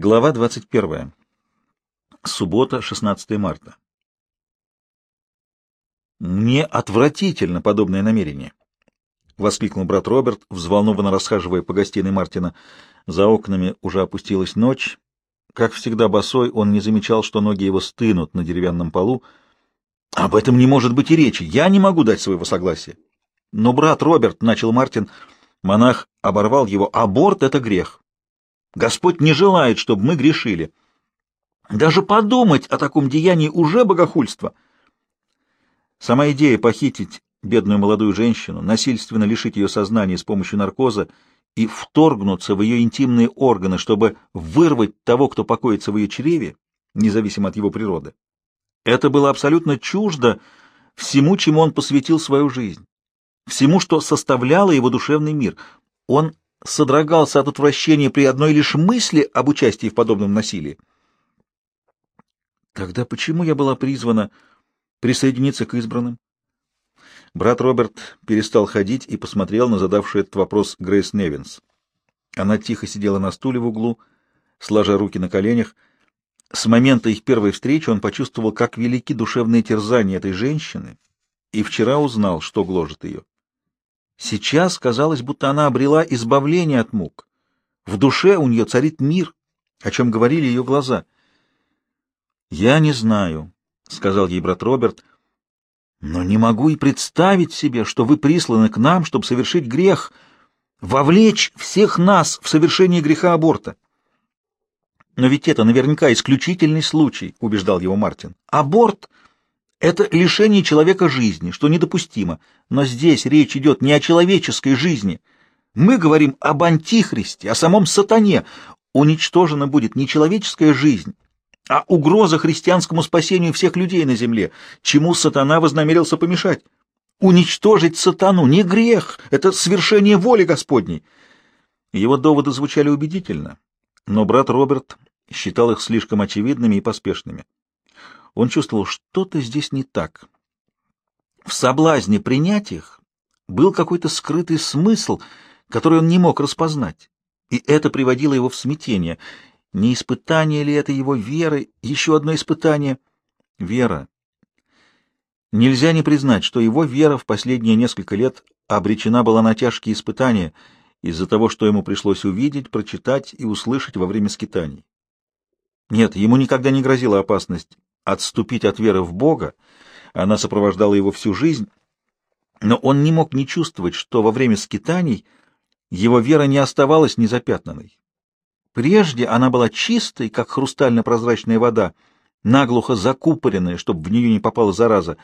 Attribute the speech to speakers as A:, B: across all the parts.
A: Глава 21. Суббота, 16 марта. «Мне отвратительно подобное намерение!» — воскликнул брат Роберт, взволнованно расхаживая по гостиной Мартина. За окнами уже опустилась ночь. Как всегда босой, он не замечал, что ноги его стынут на деревянном полу. «Об этом не может быть и речи! Я не могу дать своего согласия!» «Но брат Роберт!» — начал Мартин. Монах оборвал его. «Аборт — это грех!» Господь не желает, чтобы мы грешили. Даже подумать о таком деянии уже богохульство. Сама идея похитить бедную молодую женщину, насильственно лишить ее сознания с помощью наркоза и вторгнуться в ее интимные органы, чтобы вырвать того, кто покоится в ее чреве, независимо от его природы. Это было абсолютно чуждо всему, чему он посвятил свою жизнь, всему, что составляло его душевный мир. Он содрогался от отвращения при одной лишь мысли об участии в подобном насилии. Тогда почему я была призвана присоединиться к избранным? Брат Роберт перестал ходить и посмотрел на задавший этот вопрос Грейс Невинс. Она тихо сидела на стуле в углу, сложа руки на коленях. С момента их первой встречи он почувствовал, как велики душевные терзания этой женщины, и вчера узнал, что гложет ее. Сейчас казалось, будто она обрела избавление от мук. В душе у нее царит мир, о чем говорили ее глаза. «Я не знаю», — сказал ей брат Роберт, — «но не могу и представить себе, что вы присланы к нам, чтобы совершить грех, вовлечь всех нас в совершение греха аборта». «Но ведь это наверняка исключительный случай», — убеждал его Мартин. «Аборт это лишение человека жизни, что недопустимо. Но здесь речь идет не о человеческой жизни. Мы говорим об антихристе, о самом сатане. Уничтожена будет не человеческая жизнь, а угроза христианскому спасению всех людей на земле, чему сатана вознамерился помешать. Уничтожить сатану не грех, это свершение воли Господней. Его доводы звучали убедительно, но брат Роберт считал их слишком очевидными и поспешными он чувствовал, что-то здесь не так. В соблазне принять их был какой-то скрытый смысл, который он не мог распознать, и это приводило его в смятение. Не испытание ли это его веры, еще одно испытание? Вера. Нельзя не признать, что его вера в последние несколько лет обречена была на тяжкие испытания из-за того, что ему пришлось увидеть, прочитать и услышать во время скитаний. Нет, ему никогда не грозила опасность отступить от веры в Бога, она сопровождала его всю жизнь, но он не мог не чувствовать, что во время скитаний его вера не оставалась незапятнанной. Прежде она была чистой, как хрустально-прозрачная вода, наглухо закупоренная, чтобы в нее не попала зараза,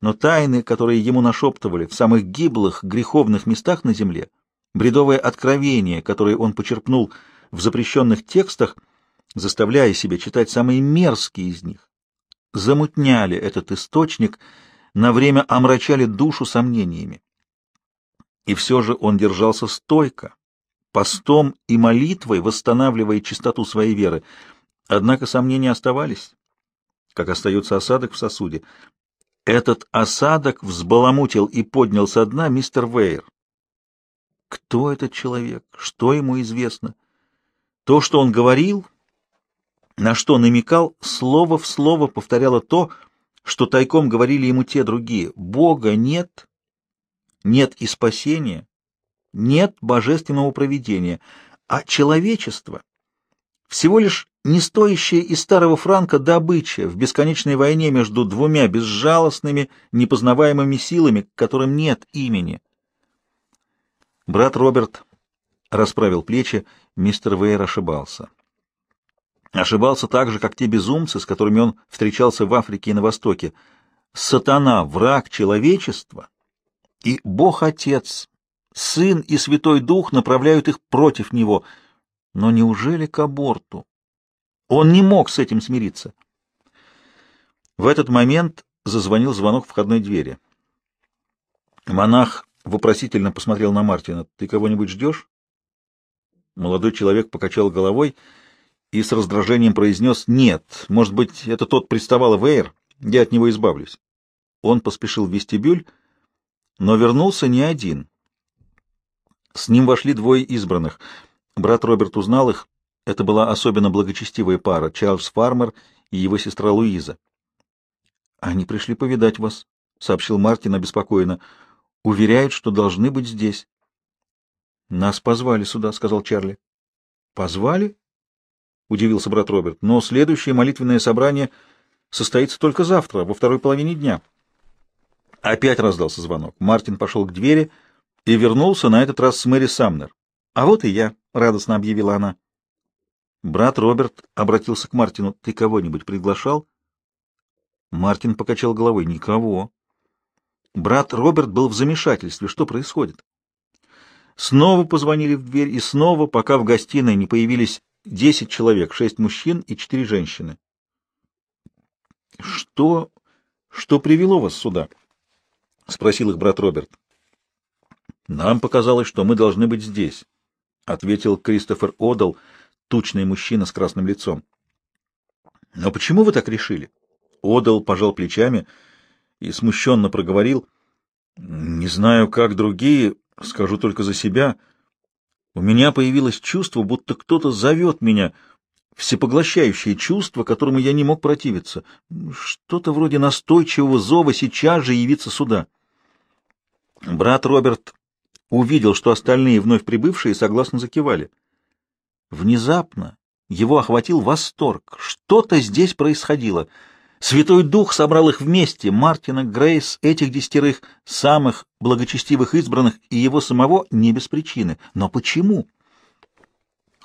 A: но тайны, которые ему нашептывали в самых гиблых, греховных местах на земле, бредовое откровение, которое он почерпнул в запрещенных текстах, заставляя себя читать самые мерзкие из них, замутняли этот источник, на время омрачали душу сомнениями. И все же он держался стойко, постом и молитвой восстанавливая чистоту своей веры. Однако сомнения оставались, как остается осадок в сосуде. Этот осадок взбаламутил и поднял со дна мистер Вейер. Кто этот человек? Что ему известно? То, что он говорил, на что намекал, слово в слово повторяло то, что тайком говорили ему те другие. Бога нет, нет и спасения, нет божественного провидения, а человечество — всего лишь нестоящая из старого франка добыча в бесконечной войне между двумя безжалостными, непознаваемыми силами, которым нет имени. Брат Роберт расправил плечи, мистер Вейер ошибался ошибался так же, как те безумцы, с которыми он встречался в Африке и на Востоке. Сатана — враг человечества, и Бог-Отец, Сын и Святой Дух направляют их против него. Но неужели к аборту? Он не мог с этим смириться. В этот момент зазвонил звонок входной двери. Монах вопросительно посмотрел на Мартина. «Ты кого-нибудь ждешь?» Молодой человек покачал головой и с раздражением произнес «Нет, может быть, это тот приставал Вейер, я от него избавлюсь». Он поспешил в вестибюль, но вернулся не один. С ним вошли двое избранных. Брат Роберт узнал их. Это была особенно благочестивая пара, Чарльз Фармер и его сестра Луиза. «Они пришли повидать вас», — сообщил Мартин обеспокоенно. «Уверяют, что должны быть здесь». «Нас позвали сюда», — сказал Чарли. «Позвали?» — удивился брат Роберт. «Но следующее молитвенное собрание состоится только завтра, во второй половине дня». Опять раздался звонок. Мартин пошел к двери и вернулся на этот раз с Мэри Самнер. «А вот и я», — радостно объявила она. Брат Роберт обратился к Мартину. «Ты кого-нибудь приглашал?» Мартин покачал головой. «Никого». Брат Роберт был в замешательстве. Что происходит? Снова позвонили в дверь, и снова, пока в гостиной не появились десять человек, шесть мужчин и четыре женщины. — Что... что привело вас сюда? — спросил их брат Роберт. — Нам показалось, что мы должны быть здесь, — ответил Кристофер Одал, тучный мужчина с красным лицом. — Но почему вы так решили? Одал пожал плечами и смущенно проговорил. — Не знаю, как другие, скажу только за себя. — у меня появилось чувство, будто кто-то зовет меня, всепоглощающее чувство, которому я не мог противиться. Что-то вроде настойчивого зова сейчас же явиться сюда. Брат Роберт увидел, что остальные вновь прибывшие согласно закивали. Внезапно его охватил восторг. Что-то здесь происходило — Святой Дух собрал их вместе, Мартина, Грейс, этих десятерых, самых благочестивых избранных и его самого не без причины. Но почему?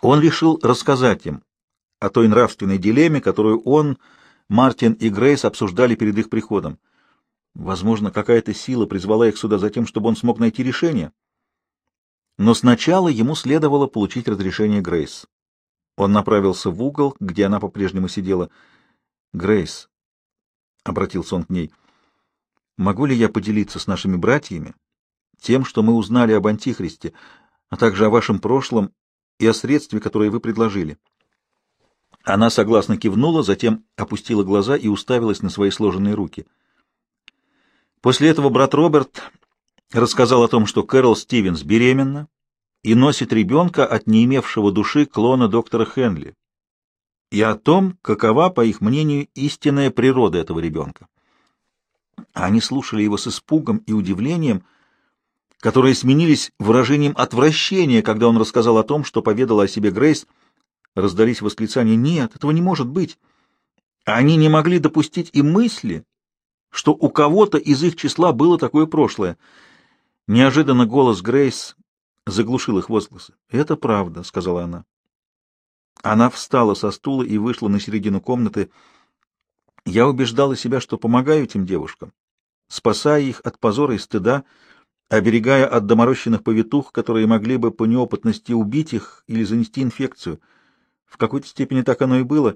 A: Он решил рассказать им о той нравственной дилемме, которую он, Мартин и Грейс обсуждали перед их приходом. Возможно, какая-то сила призвала их сюда за тем, чтобы он смог найти решение. Но сначала ему следовало получить разрешение Грейс. Он направился в угол, где она по-прежнему сидела. «Грейс, — обратился он к ней. «Могу ли я поделиться с нашими братьями тем, что мы узнали об Антихристе, а также о вашем прошлом и о средстве, которое вы предложили?» Она согласно кивнула, затем опустила глаза и уставилась на свои сложенные руки. После этого брат Роберт рассказал о том, что Кэрол Стивенс беременна и носит ребенка от неимевшего души клона доктора Хенли, и о том, какова, по их мнению, истинная природа этого ребенка. Они слушали его с испугом и удивлением, которые сменились выражением отвращения, когда он рассказал о том, что поведала о себе Грейс. Раздались восклицания «Нет, этого не может быть!» Они не могли допустить и мысли, что у кого-то из их числа было такое прошлое. Неожиданно голос Грейс заглушил их возгласы. «Это правда», — сказала она. Она встала со стула и вышла на середину комнаты. Я убеждала себя, что помогаю этим девушкам, спасая их от позора и стыда, оберегая от доморощенных повитух, которые могли бы по неопытности убить их или занести инфекцию. В какой-то степени так оно и было,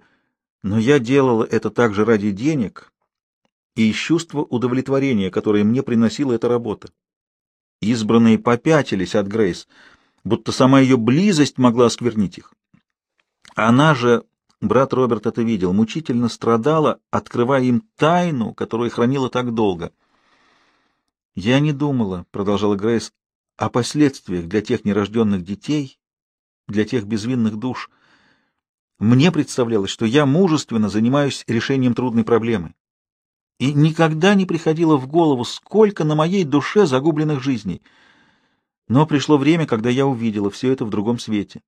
A: но я делала это также ради денег и из чувства удовлетворения, которое мне приносила эта работа. Избранные попятились от Грейс, будто сама ее близость могла осквернить их. Она же, брат Роберт это видел, мучительно страдала, открывая им тайну, которую хранила так долго. «Я не думала», — продолжала Грейс, — «о последствиях для тех нерожденных детей, для тех безвинных душ. Мне представлялось, что я мужественно занимаюсь решением трудной проблемы. И никогда не приходило в голову, сколько на моей душе загубленных жизней. Но пришло время, когда я увидела все это в другом свете.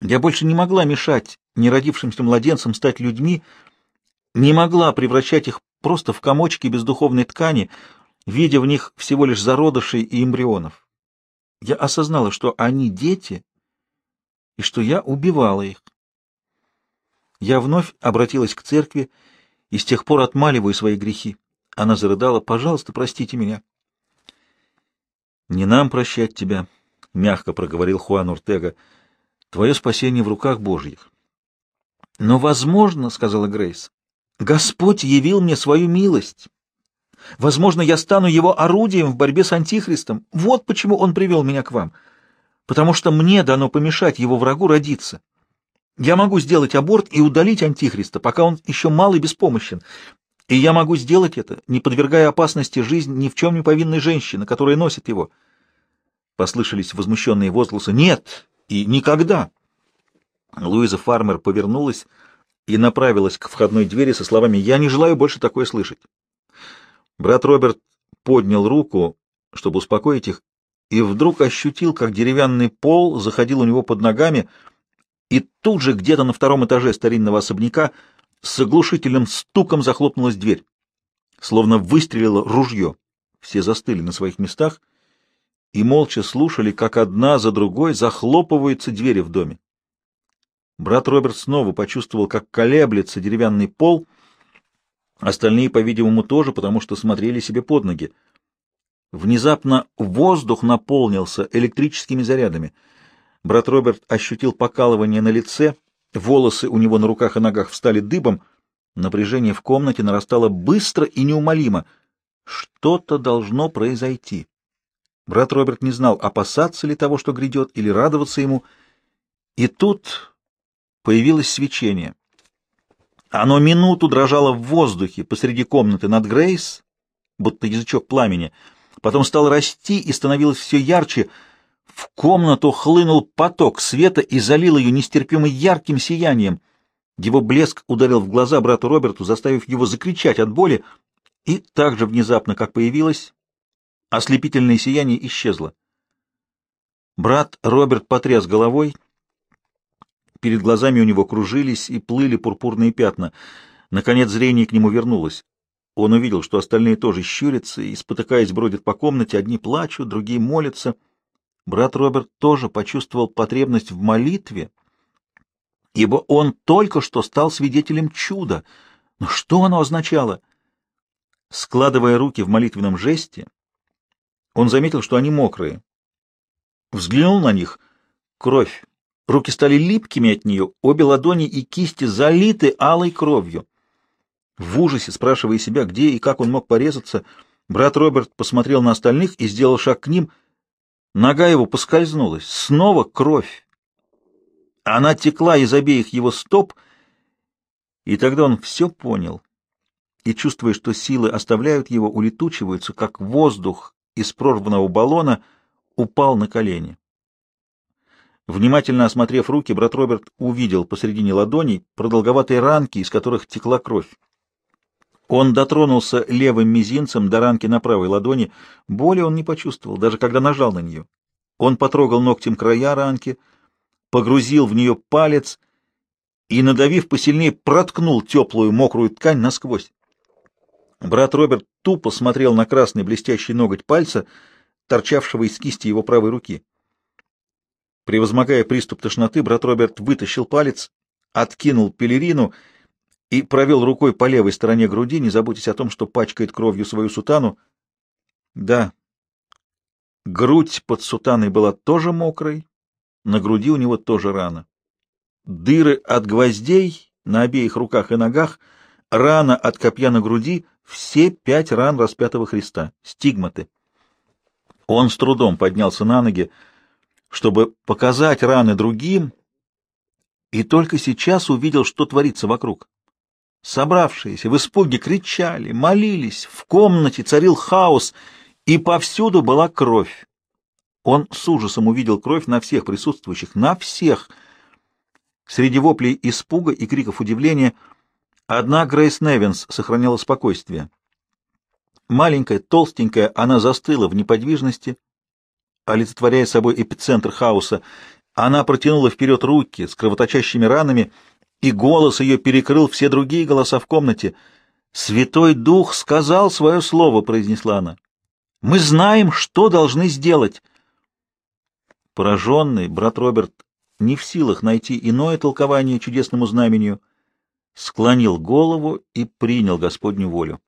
A: Я больше не могла мешать неродившимся младенцам стать людьми, не могла превращать их просто в комочки бездуховной ткани, видя в них всего лишь зародышей и эмбрионов. Я осознала, что они дети, и что я убивала их. Я вновь обратилась к церкви и с тех пор отмаливаю свои грехи. Она зарыдала, «Пожалуйста, простите меня». «Не нам прощать тебя», — мягко проговорил Хуан Уртега. Твое спасение в руках Божьих. Но, возможно, — сказала Грейс, — Господь явил мне свою милость. Возможно, я стану его орудием в борьбе с Антихристом. Вот почему он привел меня к вам. Потому что мне дано помешать его врагу родиться. Я могу сделать аборт и удалить Антихриста, пока он еще мал и беспомощен. И я могу сделать это, не подвергая опасности жизнь ни в чем не повинной женщины, которая носит его. Послышались возмущенные возгласы. «Нет! и никогда. Луиза Фармер повернулась и направилась к входной двери со словами «Я не желаю больше такое слышать». Брат Роберт поднял руку, чтобы успокоить их, и вдруг ощутил, как деревянный пол заходил у него под ногами, и тут же где-то на втором этаже старинного особняка с оглушительным стуком захлопнулась дверь, словно выстрелило ружье. Все застыли на своих местах, и молча слушали, как одна за другой захлопываются двери в доме. Брат Роберт снова почувствовал, как колеблется деревянный пол, остальные, по-видимому, тоже, потому что смотрели себе под ноги. Внезапно воздух наполнился электрическими зарядами. Брат Роберт ощутил покалывание на лице, волосы у него на руках и ногах встали дыбом, напряжение в комнате нарастало быстро и неумолимо. Что-то должно произойти. Брат Роберт не знал, опасаться ли того, что грядет, или радоваться ему. И тут появилось свечение. Оно минуту дрожало в воздухе посреди комнаты над Грейс, будто язычок пламени. Потом стало расти и становилось все ярче. В комнату хлынул поток света и залил ее нестерпимо ярким сиянием. Его блеск ударил в глаза брату Роберту, заставив его закричать от боли, и так же внезапно, как появилось, Ослепительное сияние исчезло. Брат Роберт потряс головой. Перед глазами у него кружились и плыли пурпурные пятна. Наконец зрение к нему вернулось. Он увидел, что остальные тоже щурятся и, спотыкаясь, бродят по комнате. Одни плачут, другие молятся. Брат Роберт тоже почувствовал потребность в молитве, ибо он только что стал свидетелем чуда. Но что оно означало? Складывая руки в молитвенном жесте, он заметил, что они мокрые. Взглянул на них. Кровь. Руки стали липкими от нее, обе ладони и кисти залиты алой кровью. В ужасе, спрашивая себя, где и как он мог порезаться, брат Роберт посмотрел на остальных и сделал шаг к ним. Нога его поскользнулась. Снова кровь. Она текла из обеих его стоп, и тогда он все понял. И, чувствуя, что силы оставляют его, улетучиваются, как воздух, из прорванного баллона, упал на колени. Внимательно осмотрев руки, брат Роберт увидел посредине ладоней продолговатые ранки, из которых текла кровь. Он дотронулся левым мизинцем до ранки на правой ладони. Боли он не почувствовал, даже когда нажал на нее. Он потрогал ногтем края ранки, погрузил в нее палец и, надавив посильнее, проткнул теплую мокрую ткань насквозь. Брат Роберт тупо смотрел на красный блестящий ноготь пальца, торчавшего из кисти его правой руки. Превозмогая приступ тошноты, брат Роберт вытащил палец, откинул пелерину и провел рукой по левой стороне груди, не заботясь о том, что пачкает кровью свою сутану. Да, грудь под сутаной была тоже мокрой, на груди у него тоже рана. Дыры от гвоздей на обеих руках и ногах, рана от копья на груди — все пять ран распятого Христа, стигматы. Он с трудом поднялся на ноги, чтобы показать раны другим, и только сейчас увидел, что творится вокруг. Собравшиеся в испуге кричали, молились, в комнате царил хаос, и повсюду была кровь. Он с ужасом увидел кровь на всех присутствующих, на всех. Среди воплей испуга и криков удивления — Одна Грейс Невинс сохраняла спокойствие. Маленькая, толстенькая, она застыла в неподвижности, олицетворяя собой эпицентр хаоса. Она протянула вперед руки с кровоточащими ранами, и голос ее перекрыл все другие голоса в комнате. «Святой Дух сказал свое слово», — произнесла она. «Мы знаем, что должны сделать». Пораженный брат Роберт не в силах найти иное толкование чудесному знамению — склонил голову и принял Господню волю.